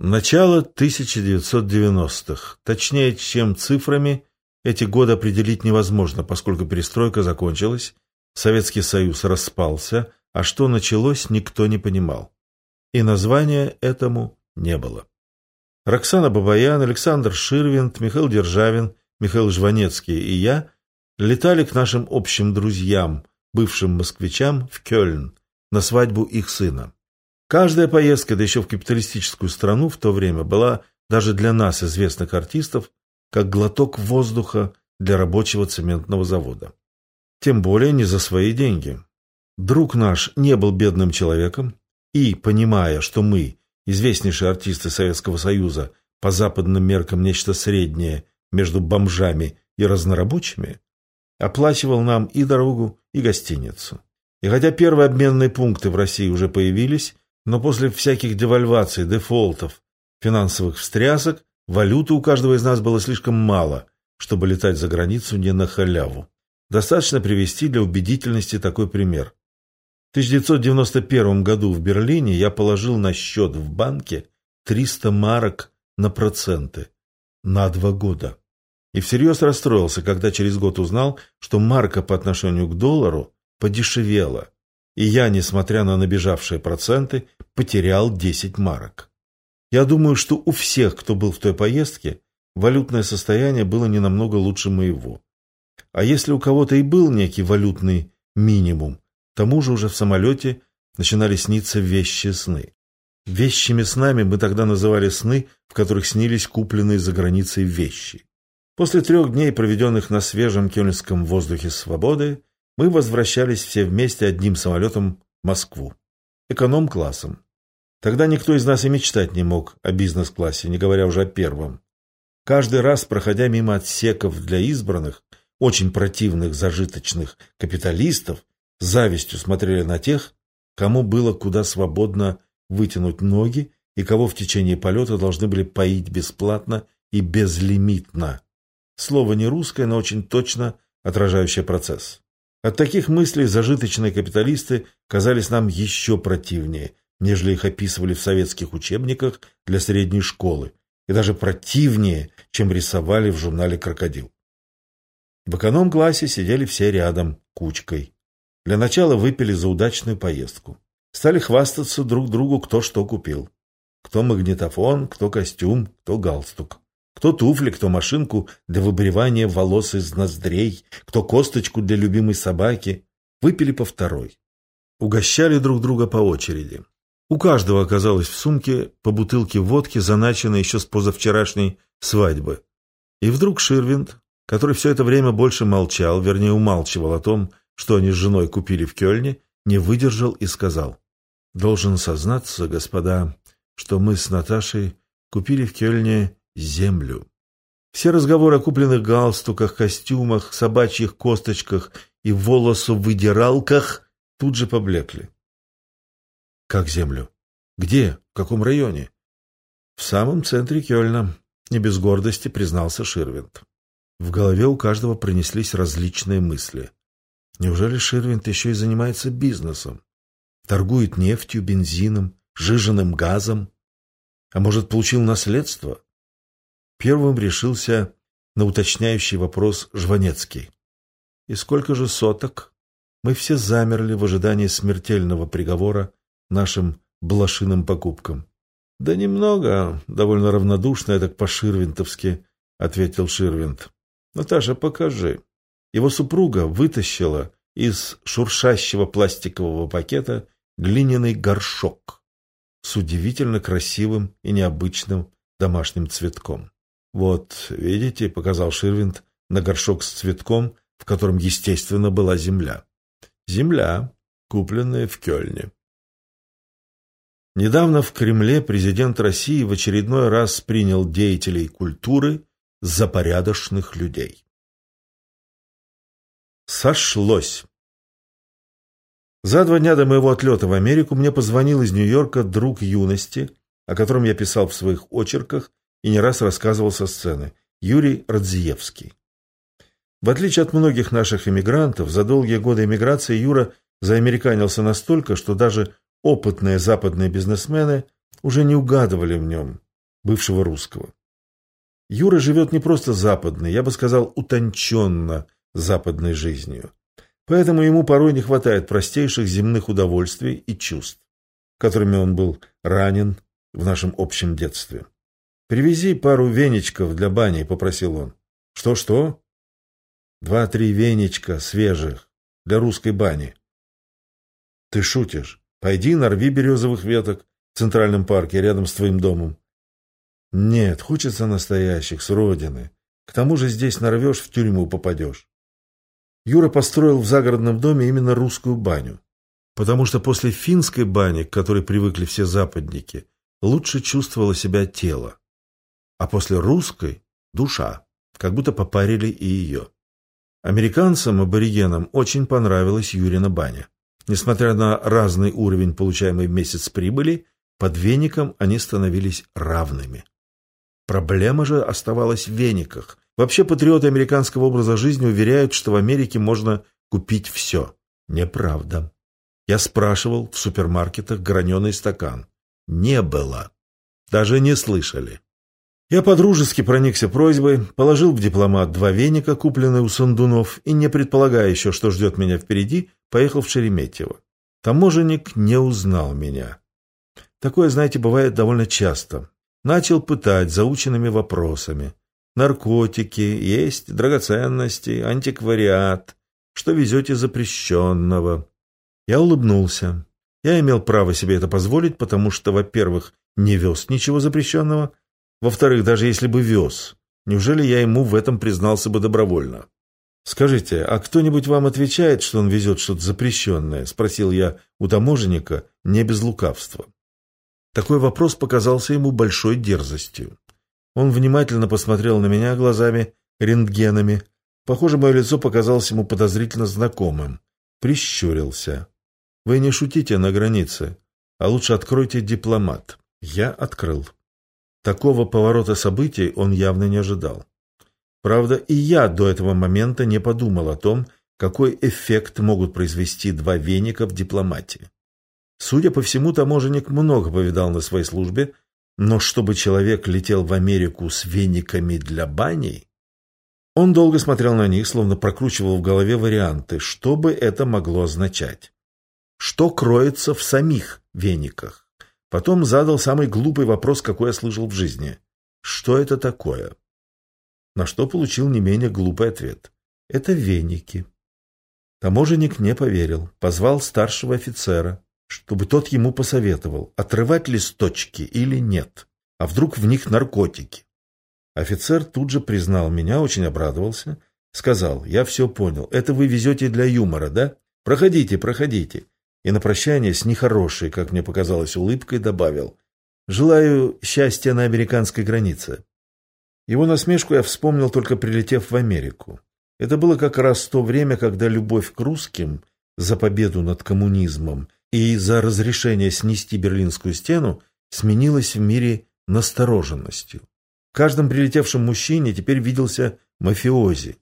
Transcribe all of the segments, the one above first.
Начало 1990-х. Точнее, чем цифрами, эти годы определить невозможно, поскольку перестройка закончилась, Советский Союз распался, а что началось, никто не понимал. И названия этому не было. Роксана Бабаян, Александр Ширвинд, Михаил Державин, Михаил Жванецкий и я летали к нашим общим друзьям, бывшим москвичам, в Кёльн, на свадьбу их сына. Каждая поездка, да еще в капиталистическую страну в то время, была даже для нас, известных артистов, как глоток воздуха для рабочего цементного завода. Тем более не за свои деньги. Друг наш не был бедным человеком и, понимая, что мы, известнейшие артисты Советского Союза, по западным меркам нечто среднее между бомжами и разнорабочими, оплачивал нам и дорогу, и гостиницу. И хотя первые обменные пункты в России уже появились, но после всяких девальваций, дефолтов, финансовых встрясок, валюты у каждого из нас было слишком мало, чтобы летать за границу не на халяву. Достаточно привести для убедительности такой пример. В 1991 году в Берлине я положил на счет в банке 300 марок на проценты на два года. И всерьез расстроился, когда через год узнал, что марка по отношению к доллару подешевела и я, несмотря на набежавшие проценты, потерял 10 марок. Я думаю, что у всех, кто был в той поездке, валютное состояние было не намного лучше моего. А если у кого-то и был некий валютный минимум, тому же уже в самолете начинали сниться вещи сны. Вещими снами мы тогда называли сны, в которых снились купленные за границей вещи. После трех дней, проведенных на свежем кёльнском воздухе свободы, мы возвращались все вместе одним самолетом в Москву. Эконом-классом. Тогда никто из нас и мечтать не мог о бизнес-классе, не говоря уже о первом. Каждый раз, проходя мимо отсеков для избранных, очень противных зажиточных капиталистов, с завистью смотрели на тех, кому было куда свободно вытянуть ноги и кого в течение полета должны были поить бесплатно и безлимитно. Слово не русское, но очень точно отражающее процесс. От таких мыслей зажиточные капиталисты казались нам еще противнее, нежели их описывали в советских учебниках для средней школы, и даже противнее, чем рисовали в журнале «Крокодил». В эконом-классе сидели все рядом, кучкой. Для начала выпили за удачную поездку. Стали хвастаться друг другу, кто что купил. Кто магнитофон, кто костюм, кто галстук. Кто туфли, кто машинку для выбривания волос из ноздрей, кто косточку для любимой собаки. Выпили по второй. Угощали друг друга по очереди. У каждого оказалось в сумке по бутылке водки, заначенной еще с позавчерашней свадьбы. И вдруг Ширвинд, который все это время больше молчал, вернее умалчивал о том, что они с женой купили в Кёльне, не выдержал и сказал. «Должен сознаться, господа, что мы с Наташей купили в Кёльне землю. Все разговоры о купленных галстуках, костюмах, собачьих косточках и волосовыдиралках тут же поблекли. Как землю? Где? В каком районе? В самом центре Кёльна, не без гордости признался Ширвинд. В голове у каждого пронеслись различные мысли. Неужели Ширвинд еще и занимается бизнесом? Торгует нефтью, бензином, жиженным газом? А может, получил наследство? Первым решился на уточняющий вопрос Жванецкий. «И сколько же соток?» Мы все замерли в ожидании смертельного приговора нашим блошиным покупкам. «Да немного, довольно равнодушно, это по-ширвинтовски», — ответил Ширвинт. «Наташа, покажи». Его супруга вытащила из шуршащего пластикового пакета глиняный горшок с удивительно красивым и необычным домашним цветком. «Вот, видите», — показал Ширвинд на горшок с цветком, в котором, естественно, была земля. Земля, купленная в Кёльне. Недавно в Кремле президент России в очередной раз принял деятелей культуры за порядочных людей. Сошлось. За два дня до моего отлета в Америку мне позвонил из Нью-Йорка друг юности, о котором я писал в своих очерках и не раз рассказывал со сцены, Юрий Радзиевский. В отличие от многих наших эмигрантов, за долгие годы эмиграции Юра заамериканился настолько, что даже опытные западные бизнесмены уже не угадывали в нем бывшего русского. Юра живет не просто западной, я бы сказал, утонченно западной жизнью. Поэтому ему порой не хватает простейших земных удовольствий и чувств, которыми он был ранен в нашем общем детстве. «Привези пару веничков для бани», — попросил он. «Что-что?» «Два-три веничка свежих для русской бани». «Ты шутишь? Пойди нарви березовых веток в Центральном парке рядом с твоим домом. Нет, хочется настоящих, с родины. К тому же здесь нарвешь, в тюрьму попадешь. Юра построил в загородном доме именно русскую баню. Потому что после финской бани, к которой привыкли все западники, лучше чувствовало себя тело. А после русской – душа, как будто попарили и ее. Американцам, аборигенам, очень понравилась Юрина баня. Несмотря на разный уровень получаемой в месяц прибыли, под веником они становились равными. Проблема же оставалась в вениках. Вообще патриоты американского образа жизни уверяют, что в Америке можно купить все. Неправда. Я спрашивал в супермаркетах граненый стакан. Не было. Даже не слышали. Я подружески проникся просьбой, положил в дипломат два веника, купленные у Сандунов, и, не предполагая еще, что ждет меня впереди, поехал в Шереметьево. Таможенник не узнал меня. Такое, знаете, бывает довольно часто. Начал пытать заученными вопросами. Наркотики, есть драгоценности, антиквариат. Что везете запрещенного? Я улыбнулся. Я имел право себе это позволить, потому что, во-первых, не вез ничего запрещенного. Во-вторых, даже если бы вез, неужели я ему в этом признался бы добровольно? «Скажите, а кто-нибудь вам отвечает, что он везет что-то запрещенное?» – спросил я у таможенника, не без лукавства. Такой вопрос показался ему большой дерзостью. Он внимательно посмотрел на меня глазами, рентгенами. Похоже, мое лицо показалось ему подозрительно знакомым. Прищурился. «Вы не шутите на границе, а лучше откройте дипломат». Я открыл. Такого поворота событий он явно не ожидал. Правда, и я до этого момента не подумал о том, какой эффект могут произвести два веника в дипломатии. Судя по всему, таможенник много повидал на своей службе, но чтобы человек летел в Америку с вениками для бани... Он долго смотрел на них, словно прокручивал в голове варианты, что бы это могло означать. Что кроется в самих вениках? Потом задал самый глупый вопрос, какой я слышал в жизни. Что это такое? На что получил не менее глупый ответ. Это веники. Таможенник не поверил, позвал старшего офицера, чтобы тот ему посоветовал, отрывать листочки или нет, а вдруг в них наркотики. Офицер тут же признал меня, очень обрадовался, сказал, я все понял, это вы везете для юмора, да? Проходите, проходите. И на прощание с нехорошей, как мне показалось, улыбкой добавил, желаю счастья на американской границе. Его насмешку я вспомнил, только прилетев в Америку. Это было как раз то время, когда любовь к русским за победу над коммунизмом и за разрешение снести Берлинскую стену сменилась в мире настороженностью. В каждом прилетевшем мужчине теперь виделся мафиози,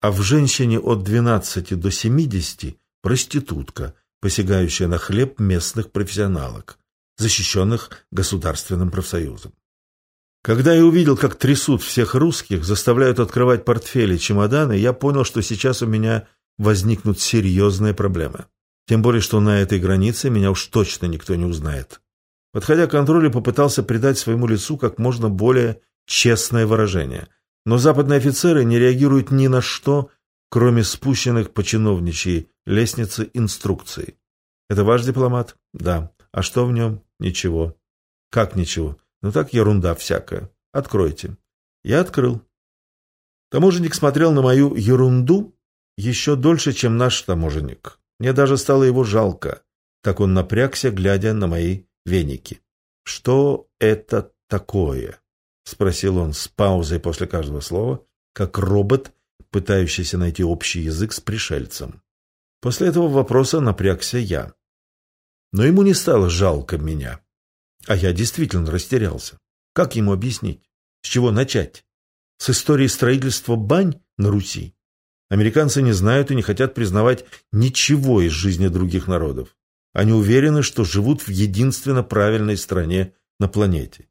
а в женщине от 12 до 70 – проститутка, посягающая на хлеб местных профессионалок, защищенных государственным профсоюзом. Когда я увидел, как трясут всех русских, заставляют открывать портфели, чемоданы, я понял, что сейчас у меня возникнут серьезные проблемы. Тем более, что на этой границе меня уж точно никто не узнает. Подходя к контролю, попытался придать своему лицу как можно более честное выражение. Но западные офицеры не реагируют ни на что, кроме спущенных по чиновничьей лестнице инструкций. «Это ваш дипломат?» «Да». «А что в нем?» «Ничего». «Как ничего?» «Ну так ерунда всякая. Откройте». Я открыл. Таможенник смотрел на мою ерунду еще дольше, чем наш таможенник. Мне даже стало его жалко. Так он напрягся, глядя на мои веники. «Что это такое?» — спросил он с паузой после каждого слова, как робот, пытающийся найти общий язык с пришельцем. После этого вопроса напрягся я. Но ему не стало жалко меня. А я действительно растерялся. Как ему объяснить? С чего начать? С истории строительства бань на Руси? Американцы не знают и не хотят признавать ничего из жизни других народов. Они уверены, что живут в единственно правильной стране на планете.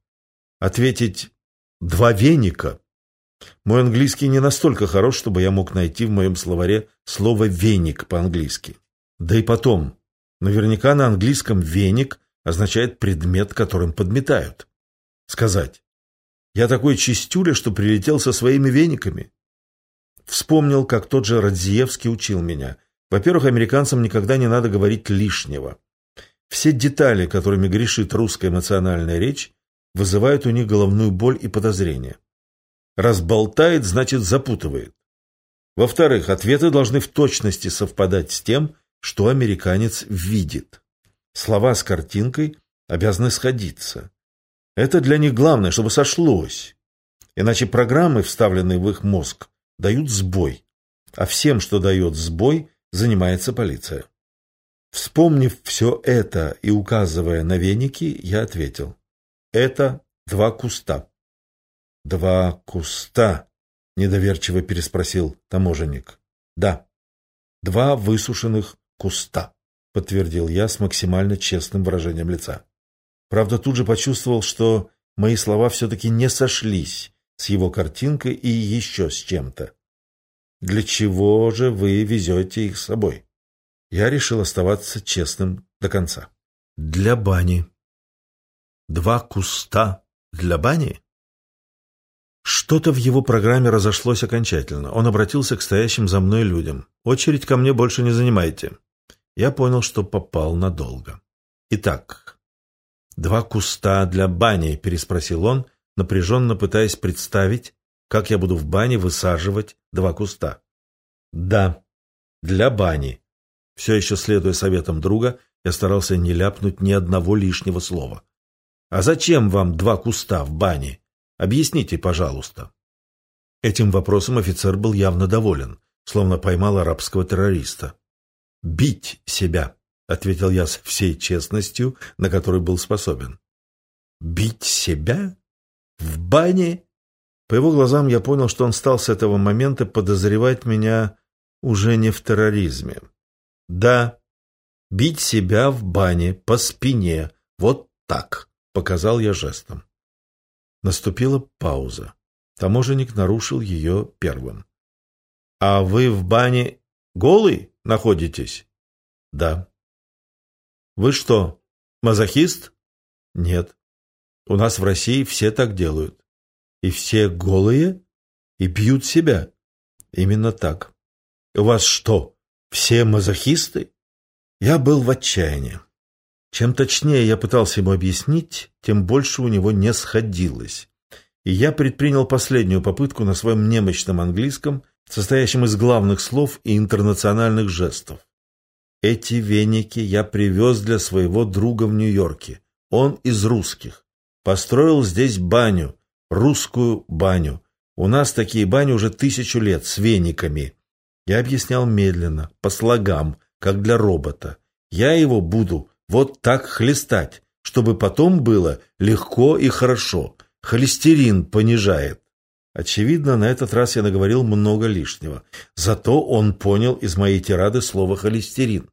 Ответить «два веника»? Мой английский не настолько хорош, чтобы я мог найти в моем словаре слово «веник» по-английски. Да и потом, наверняка на английском «веник» означает предмет, которым подметают. Сказать «я такой чистюля, что прилетел со своими вениками». Вспомнил, как тот же Радзиевский учил меня. Во-первых, американцам никогда не надо говорить лишнего. Все детали, которыми грешит русская эмоциональная речь, вызывают у них головную боль и подозрение. Разболтает, значит запутывает. Во-вторых, ответы должны в точности совпадать с тем, что американец видит. Слова с картинкой обязаны сходиться. Это для них главное, чтобы сошлось. Иначе программы, вставленные в их мозг, дают сбой. А всем, что дает сбой, занимается полиция. Вспомнив все это и указывая на веники, я ответил. Это два куста. Два куста, недоверчиво переспросил таможенник. Да, два высушенных куста, подтвердил я с максимально честным выражением лица. Правда, тут же почувствовал, что мои слова все-таки не сошлись с его картинкой и еще с чем-то. Для чего же вы везете их с собой? Я решил оставаться честным до конца. Для бани. Два куста для бани? Что-то в его программе разошлось окончательно. Он обратился к стоящим за мной людям. «Очередь ко мне больше не занимайте». Я понял, что попал надолго. «Итак, два куста для бани?» – переспросил он, напряженно пытаясь представить, как я буду в бане высаживать два куста. «Да, для бани», все еще следуя советам друга, я старался не ляпнуть ни одного лишнего слова. «А зачем вам два куста в бане? Объясните, пожалуйста». Этим вопросом офицер был явно доволен, словно поймал арабского террориста. «Бить себя», — ответил я с всей честностью, на которой был способен. «Бить себя? В бане?» По его глазам я понял, что он стал с этого момента подозревать меня уже не в терроризме. Да, бить себя в бане по спине, вот так, показал я жестом. Наступила пауза. Таможенник нарушил ее первым. «А вы в бане голый находитесь?» «Да». «Вы что, мазохист?» «Нет. У нас в России все так делают. И все голые и бьют себя. Именно так. У вас что, все мазохисты? Я был в отчаянии. Чем точнее я пытался ему объяснить, тем больше у него не сходилось. И я предпринял последнюю попытку на своем немощном английском, состоящем из главных слов и интернациональных жестов. Эти веники я привез для своего друга в Нью-Йорке. Он из русских. Построил здесь баню, русскую баню. У нас такие бани уже тысячу лет, с вениками. Я объяснял медленно, по слогам, как для робота. Я его буду вот так хлестать, чтобы потом было легко и хорошо. Холестерин понижает. Очевидно, на этот раз я наговорил много лишнего. Зато он понял из моей тирады слово «холестерин».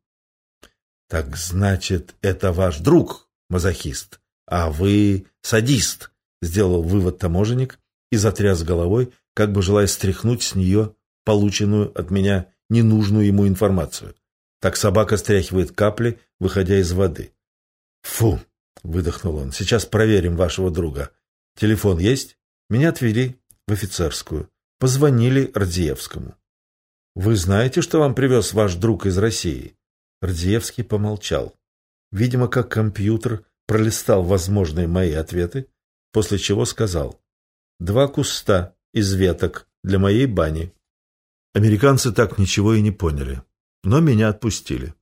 «Так значит, это ваш друг, мазохист, а вы садист», — сделал вывод таможенник и затряс головой, как бы желая стряхнуть с нее полученную от меня ненужную ему информацию. Так собака стряхивает капли, выходя из воды. «Фу!» — выдохнул он. «Сейчас проверим вашего друга. Телефон есть?» Меня отвели в офицерскую. Позвонили Радзиевскому. «Вы знаете, что вам привез ваш друг из России?» Радзиевский помолчал. Видимо, как компьютер пролистал возможные мои ответы, после чего сказал «Два куста из веток для моей бани». Американцы так ничего и не поняли, но меня отпустили,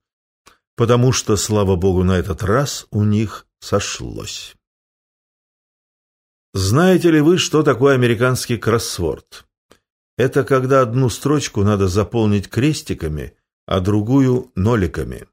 потому что, слава богу, на этот раз у них сошлось. Знаете ли вы, что такое американский кроссворд? Это когда одну строчку надо заполнить крестиками, а другую – ноликами.